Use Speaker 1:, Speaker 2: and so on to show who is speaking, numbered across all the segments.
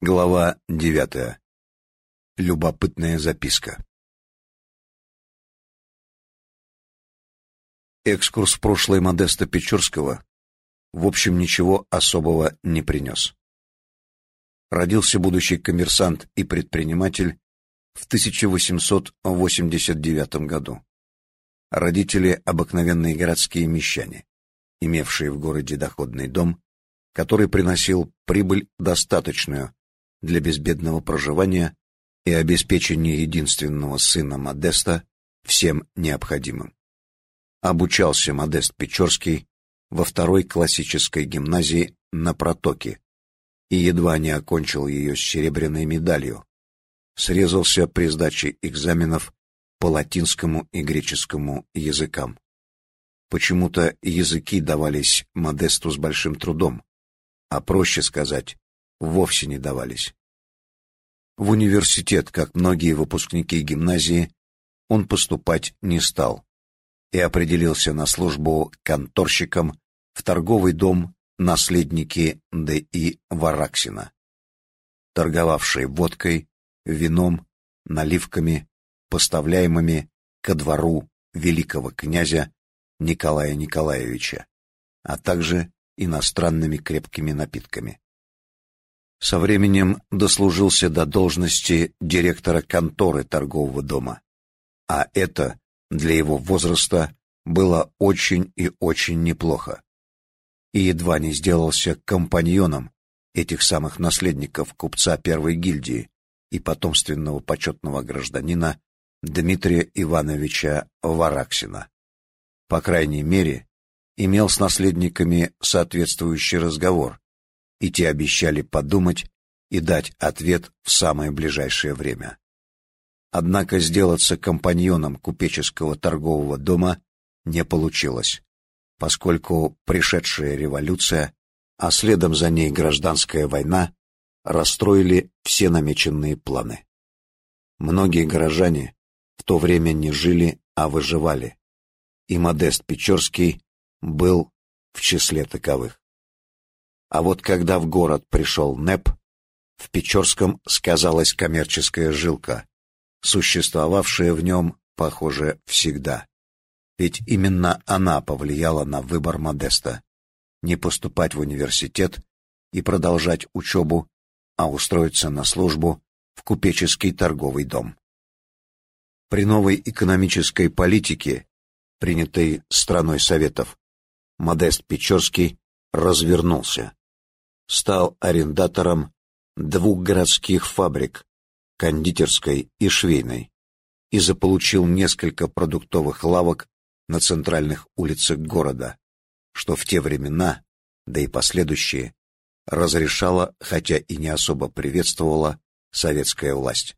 Speaker 1: Глава девятая. Любопытная записка. Экскурс в прошлое Модеста Печорского в общем ничего особого не принес. Родился будущий коммерсант и предприниматель в 1889 году. Родители обыкновенные городские мещане, имевшие в городе доходный дом, который приносил прибыль достаточную для безбедного проживания и обеспечения единственного сына Модеста всем необходимым. Обучался Модест Печорский во второй классической гимназии на Протоке и едва не окончил ее с серебряной медалью. Срезался при сдаче экзаменов по латинскому и греческому языкам. Почему-то языки давались Модесту с большим трудом, а проще сказать, вовсе не давались. В университет, как многие выпускники гимназии, он поступать не стал и определился на службу конторщиком в торговый дом наследники Д.И. Вараксина, торговавший водкой, вином, наливками, поставляемыми ко двору великого князя Николая Николаевича, а также иностранными крепкими напитками. Со временем дослужился до должности директора конторы торгового дома. А это для его возраста было очень и очень неплохо. И едва не сделался компаньоном этих самых наследников купца первой гильдии и потомственного почетного гражданина Дмитрия Ивановича Вараксина. По крайней мере, имел с наследниками соответствующий разговор, и те обещали подумать и дать ответ в самое ближайшее время. Однако сделаться компаньоном купеческого торгового дома не получилось, поскольку пришедшая революция, а следом за ней гражданская война, расстроили все намеченные планы. Многие горожане в то время не жили, а выживали, и Модест Печорский был в числе таковых. А вот когда в город пришел НЭП, в Печорском сказалась коммерческая жилка, существовавшая в нем, похоже, всегда. Ведь именно она повлияла на выбор Модеста не поступать в университет и продолжать учебу, а устроиться на службу в купеческий торговый дом. При новой экономической политике, принятой страной Советов, Модест Печорский развернулся стал арендатором двух городских фабрик, кондитерской и швейной, и заполучил несколько продуктовых лавок на центральных улицах города, что в те времена, да и последующие, разрешала, хотя и не особо приветствовала, советская власть.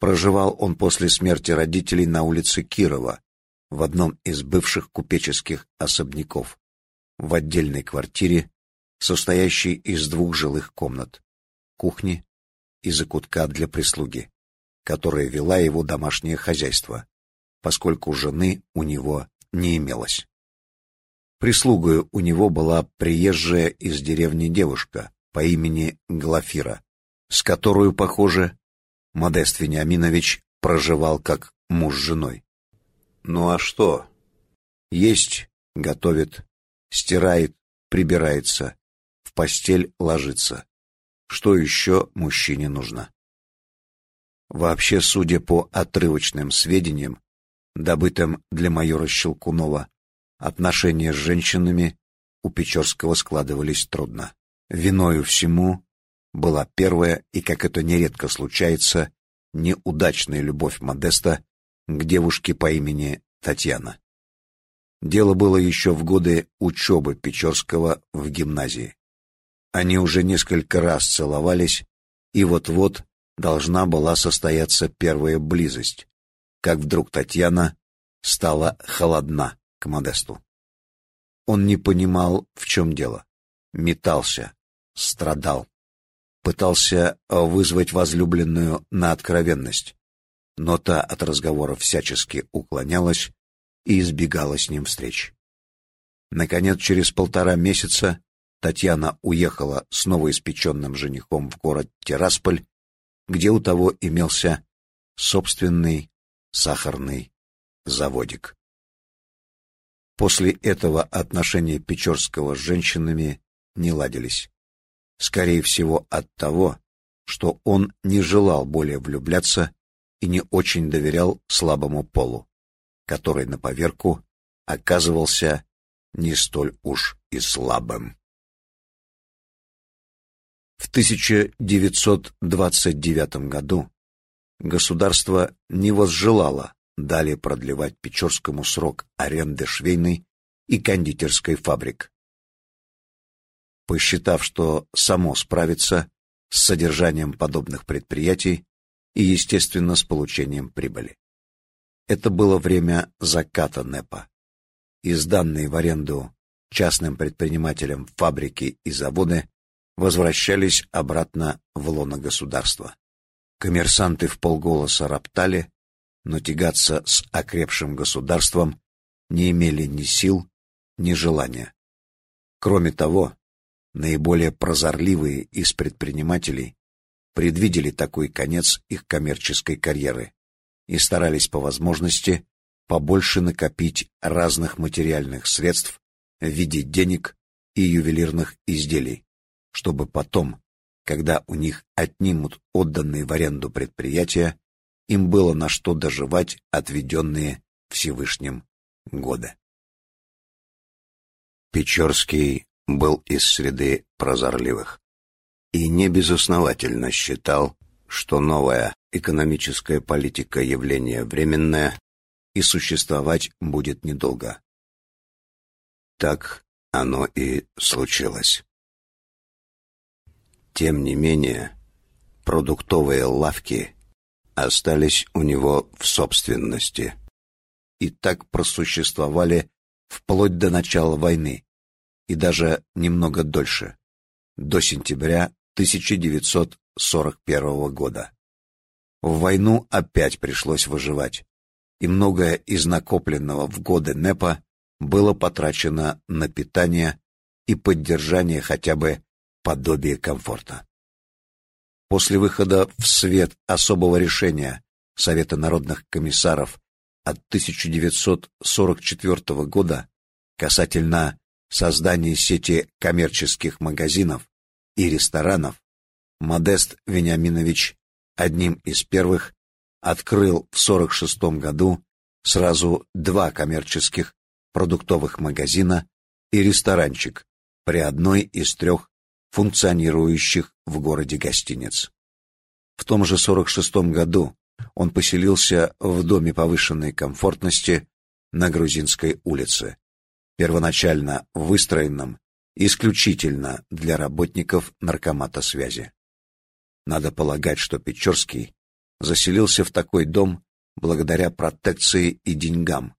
Speaker 1: Проживал он после смерти родителей на улице Кирова, в одном из бывших купеческих особняков, в отдельной квартире состоящий из двух жилых комнат, кухни и закутка для прислуги, которая вела его домашнее хозяйство, поскольку жены у него не имелось. Прислугой у него была приезжая из деревни девушка по имени Глафира, с которой, похоже, Модест Вениаминович проживал как муж с женой. Ну а что? Есть, готовит, стирает, прибирается, постель ложиться. Что еще мужчине нужно? Вообще, судя по отрывочным сведениям, добытым для майора Щелкунова, отношения с женщинами у Печорского складывались трудно. Виною всему была первая и, как это нередко случается, неудачная любовь Модеста к девушке по имени Татьяна. Дело было еще в годы учебы Печорского в гимназии. Они уже несколько раз целовались, и вот-вот должна была состояться первая близость, как вдруг Татьяна стала холодна к Модесту. Он не понимал, в чем дело, метался, страдал, пытался вызвать возлюбленную на откровенность, но та от разговора всячески уклонялась и избегала с ним встреч. Наконец, через полтора месяца Татьяна уехала с новоиспеченным женихом в город Тирасполь, где у того имелся собственный сахарный заводик. После этого отношения Печорского с женщинами не ладились. Скорее всего от того, что он не желал более влюбляться и не очень доверял слабому полу, который на поверку оказывался не столь уж и слабым. В 1929 году государство не возжелало далее продлевать Печорскому срок аренды швейной и кондитерской фабрик. Посчитав, что само справится с содержанием подобных предприятий и, естественно, с получением прибыли. Это было время заката НЭПа. И сданные в аренду частным предпринимателям фабрики и заводы возвращались обратно в лоно государства. Коммерсанты в полголоса роптали, но тягаться с окрепшим государством не имели ни сил, ни желания. Кроме того, наиболее прозорливые из предпринимателей предвидели такой конец их коммерческой карьеры и старались по возможности побольше накопить разных материальных средств в виде денег и ювелирных изделий, чтобы потом, когда у них отнимут отданные в аренду предприятия, им было на что доживать отведенные Всевышним годы. Печорский был из среды прозорливых и не безосновательно считал, что новая экономическая политика явление временное и существовать будет недолго. Так оно и случилось. Тем не менее, продуктовые лавки остались у него в собственности и так просуществовали вплоть до начала войны и даже немного дольше, до сентября 1941 года. В войну опять пришлось выживать, и многое из накопленного в годы НЭПа было потрачено на питание и поддержание хотя бы подобия комфорта. После выхода в свет особого решения Совета народных комиссаров от 1944 года касательно создания сети коммерческих магазинов и ресторанов, Модест Вениаминович одним из первых открыл в 46 году сразу два коммерческих продуктовых магазина и ресторанчик при одной из трех функционирующих в городе гостиниц. В том же 46 году он поселился в доме повышенной комфортности на Грузинской улице, первоначально выстроенном исключительно для работников наркомата связи. Надо полагать, что Печорский заселился в такой дом благодаря протекции и деньгам,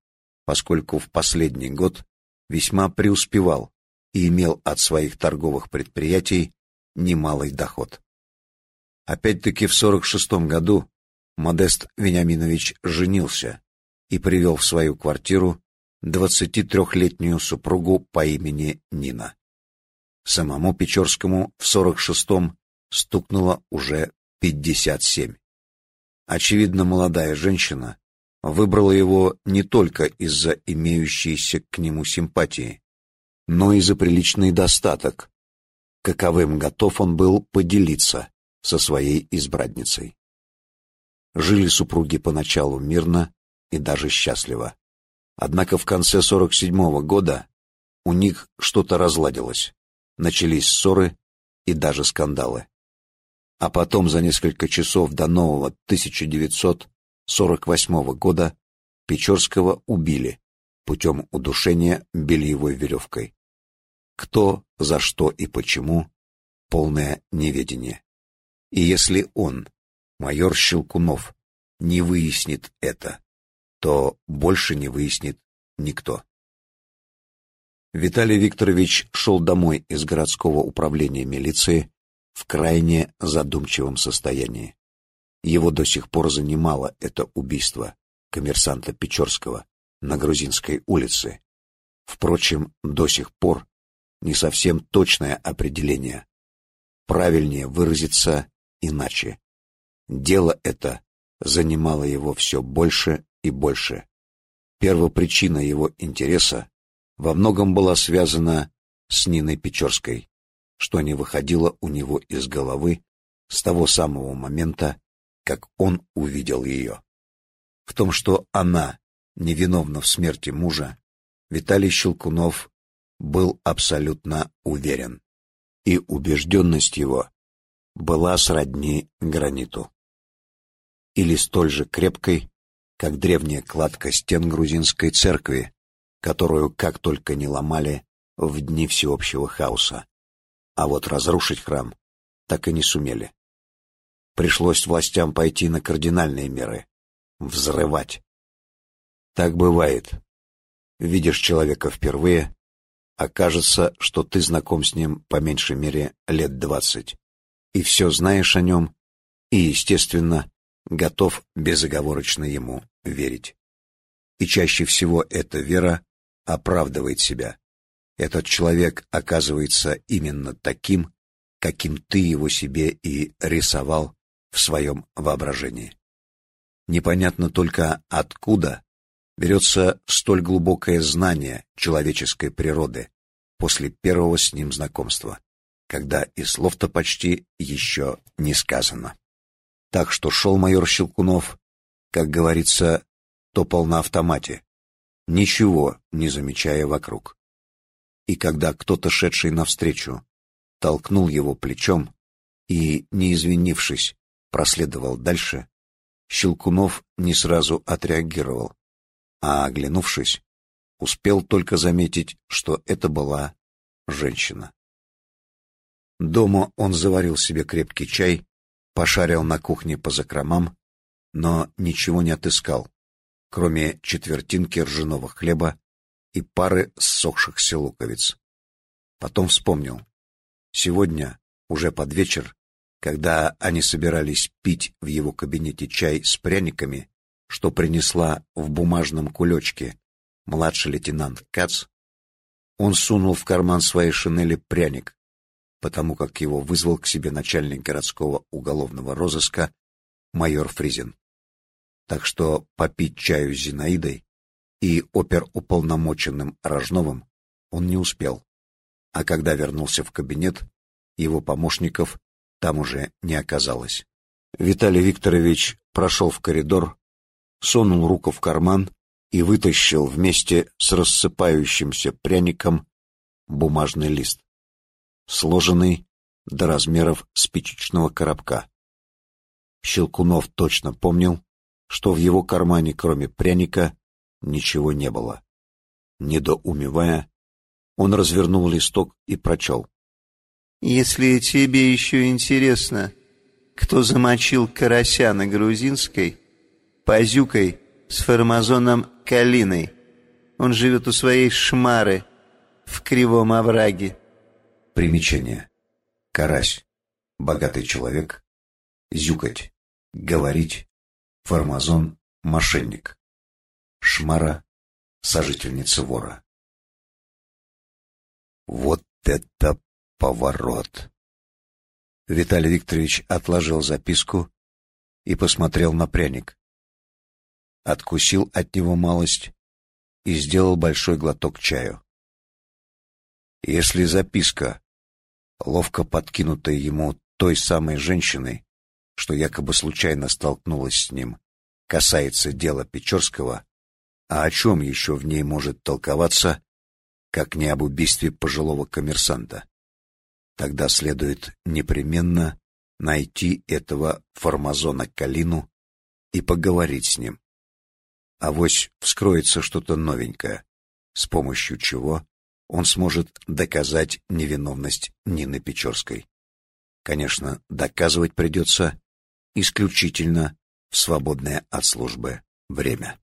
Speaker 1: поскольку в последний год весьма преуспевал и имел от своих торговых предприятий немалый доход. Опять-таки в 46 году Модест Вениаминович женился и привел в свою квартиру 23-летнюю супругу по имени Нина. Самому Печорскому в 46-м стукнуло уже 57. Очевидно, молодая женщина выбрала его не только из-за имеющейся к нему симпатии, но и за приличный достаток, каковым готов он был поделиться со своей избранницей. Жили супруги поначалу мирно и даже счастливо. Однако в конце 47-го года у них что-то разладилось. Начались ссоры и даже скандалы. А потом за несколько часов до нового 1948 года Печорского убили путем удушения бельевой веревкой. Кто, за что и почему — полное неведение. И если он, майор Щелкунов, не выяснит это, то больше не выяснит никто. Виталий Викторович шел домой из городского управления милиции в крайне задумчивом состоянии. Его до сих пор занимало это убийство коммерсанта Печорского на Грузинской улице. Впрочем, до сих пор не совсем точное определение. Правильнее выразиться иначе. Дело это занимало его все больше и больше. Первопричина его интереса во многом была связана с Ниной Печорской, что не выходило у него из головы с того самого момента, как он увидел ее. В том, что она невиновна в смерти мужа, Виталий Щелкунов был абсолютно уверен, и убежденность его была сродни граниту. Или столь же крепкой, как древняя кладка стен грузинской церкви, которую как только не ломали в дни всеобщего хаоса. А вот разрушить храм так и не сумели. Пришлось властям пойти на кардинальные меры — взрывать. Так бывает. Видишь человека впервые, окажется, что ты знаком с ним по меньшей мере лет двадцать, и все знаешь о нем, и, естественно, готов безоговорочно ему верить. И чаще всего эта вера оправдывает себя. Этот человек оказывается именно таким, каким ты его себе и рисовал в своем воображении. Непонятно только откуда берется столь глубокое знание человеческой природы после первого с ним знакомства, когда и слов-то почти еще не сказано. Так что шел майор Щелкунов, как говорится, топал на автомате, ничего не замечая вокруг. И когда кто-то, шедший навстречу, толкнул его плечом и, не извинившись, проследовал дальше, Щелкунов не сразу отреагировал, а, оглянувшись, успел только заметить, что это была женщина. Дома он заварил себе крепкий чай, пошарил на кухне по закромам, но ничего не отыскал, кроме четвертинки ржаного хлеба и пары ссохшихся луковиц. Потом вспомнил. Сегодня, уже под вечер, когда они собирались пить в его кабинете чай с пряниками, что принесла в бумажном кулечке младший лейтенант Кац, он сунул в карман своей шинели пряник, потому как его вызвал к себе начальник городского уголовного розыска майор Фризин. Так что попить чаю с Зинаидой и оперуполномоченным Рожновым он не успел. А когда вернулся в кабинет, его помощников там уже не оказалось. Виталий Викторович прошел в коридор, сунул руку в карман и вытащил вместе с рассыпающимся пряником бумажный лист, сложенный до размеров спичечного коробка. Щелкунов точно помнил, что в его кармане, кроме пряника, ничего не было. Недоумевая, он развернул листок и прочел.
Speaker 2: Если тебе еще интересно, кто замочил карася на грузинской, позюкой с формазоном Калиной. Он живет у своей шмары в кривом овраге.
Speaker 1: Примечание. Карась. Богатый человек. Зюкать. Говорить. Формазон. Мошенник. Шмара. Сожительница вора. Вот это поворот! Виталий Викторович отложил записку и посмотрел на пряник. Откусил от него малость и сделал большой глоток чаю. Если записка, ловко подкинутая ему той самой женщиной, что якобы случайно столкнулась с ним, касается дела Печорского, а о чем еще в ней может толковаться, как не об убийстве пожилого коммерсанта? Тогда следует непременно найти этого формазона Калину и поговорить с ним. Авось вскроется что-то новенькое, с помощью чего он сможет доказать невиновность Нины Печорской. Конечно, доказывать придется исключительно в свободное от службы время.